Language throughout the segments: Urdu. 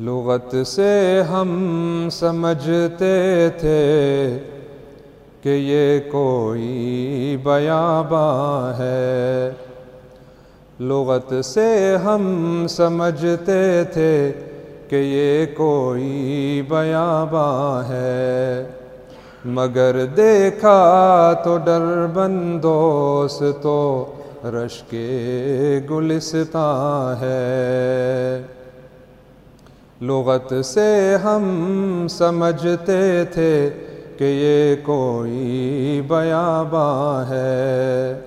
لغت سے ہم سمجھتے تھے کہ یہ کوئی بیاباں ہے۔ لغت سے ہم سمجھتے تھے کہ یہ کوئی بیاباں ہے۔ مگر دیکھا تو ڈر بندوس تو رش کے گلستان ہے۔ لغت سے ہم سمجھتے تھے کہ یہ کوئی بیاباں ہے۔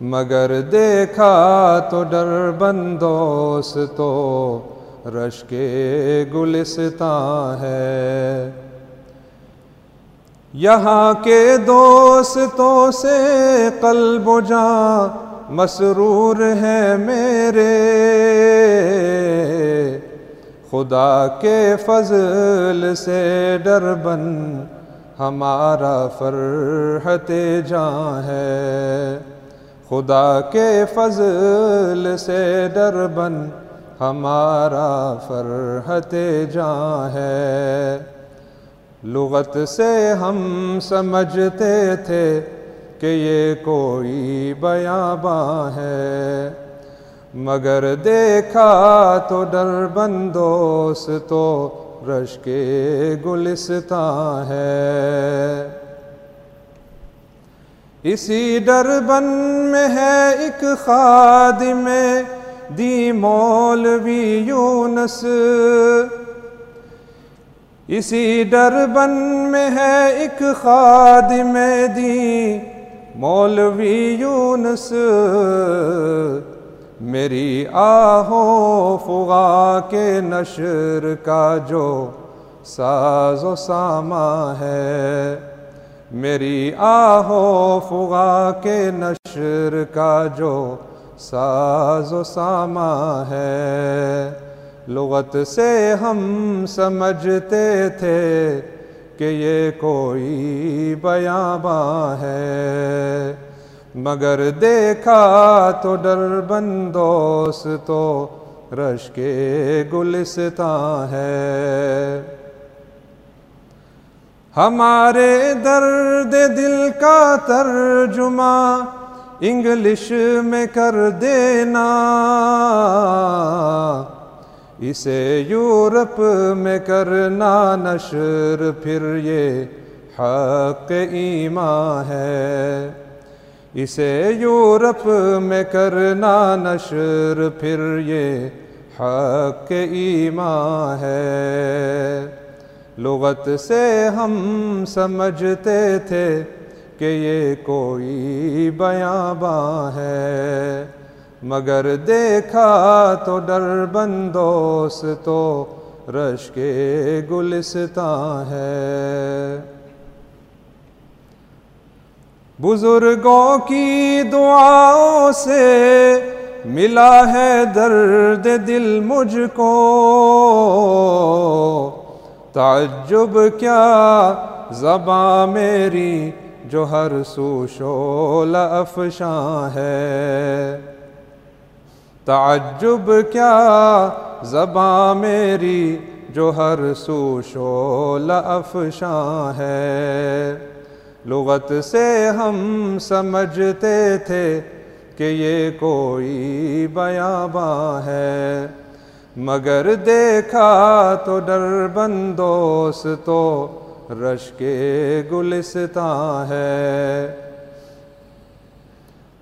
مگر دیکھا تو ڈر بندوس تو رش کے گلستان ہے۔ یہاں کے دوستوں سے قلب و مسرور ہیں میرے۔ خدا کے فضل سے ڈر بن ہمارا فرحت جاں ہے۔ خدا کے فضل سے ڈر بن ہمارا فرحت جاں ہے۔ لغت سے ہم سمجھتے تھے کہ یہ کوئی بیاباں ہے۔ مگر دیکھا تو ڈر بندوس تو رش کے گلستان ہے۔ اسی ڈر بن میں ہے ایک خادم دی مولوی یونس۔ اسی ڈر بن میں ہے ایک خادم دی مولوی یونس۔ میری آہو فغا کے نشر کا جو ساز و ساما ہے۔ میری آہو فغا کے نشر کا جو ساز و ساما ہے۔ لغت سے ہم سمجھتے تھے کہ یہ کوئی بیاباں ہے۔ مگر دیکھا تو ڈر بندوس تو رش کے گلستان ہے۔ ہمارے درد دل کا ترجمہ انگلش میں کر دینا۔ اسے یورپ میں کرنا نشر، پھر یہ حق ایمان ہے۔ اسے یورپ میں کرنا نشر، پھر یہ حق ایمان ہے۔ لغت سے ہم سمجھتے تھے کہ یہ کوئی بیاباں ہے۔ مگر دیکھا تو ڈر بندوس تو رش کے گلستان ہے۔ بزرگوں کی دعاؤں سے ملا ہے درد دل مجھ کو۔ تعجب کیا زباں میری جو ہر سو شول افشاں ہے۔ تعجب کیا زباں میری جو ہر سو شول افشاں ہے۔ لغت سے ہم سمجھتے تھے کہ یہ کوئی بیاباں ہے۔ مگر دیکھا تو ڈر بندوس تو رش کے گلستان ہے۔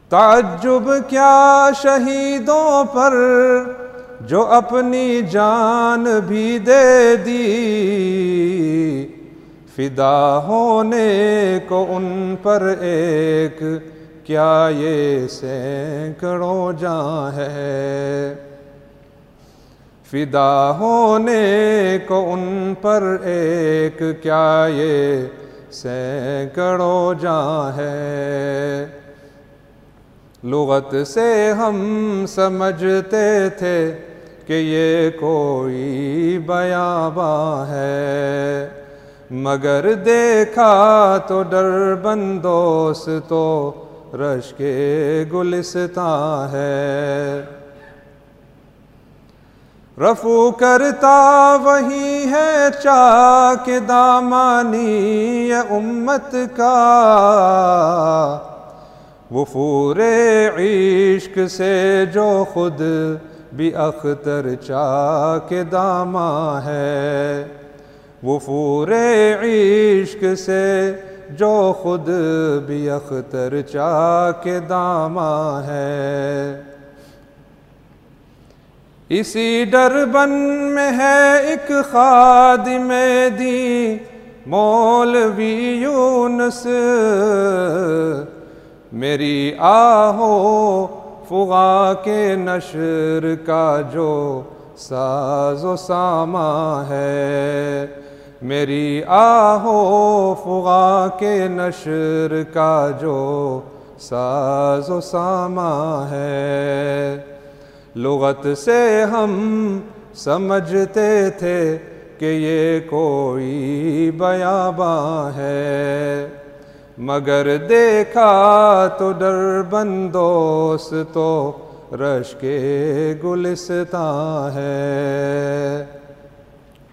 تعجب کیا شہیدوں پر جو اپنی جان بھی دے دی۔ فدا ہونے کو ان پر ایک، کیا یہ سینکڑوں جاں ہے؟ فدا ہونے کو ان پر ایک، کیا یہ سینکڑوں جاں ہے؟ لغت سے ہم سمجھتے تھے کہ یہ کوئی بیاباں ہے۔ مگر دیکھا تو ڈر بندوس تو رش کے گلستان ہے۔ رفو کرتا وہی ہے چاک دامانی امت کا۔ وفور عشق سے جو خود بھی اختر چاک داما ہے۔ وفور عشق سے جو خود بھی اختر چاک داما ہے۔ اسی ڈر بن میں ہے ایک خادم دی مولوی یونس۔ میری آہو فغا کے نشر کا جو ساز و ساما ہے۔ میری آہو فغا کے نشر کا جو ساز و ساما ہے۔ لغت سے ہم سمجھتے تھے کہ یہ کوئی بیاباں ہے۔ مگر دیکھا تو ڈر بندوس تو رش کے گلستان ہے۔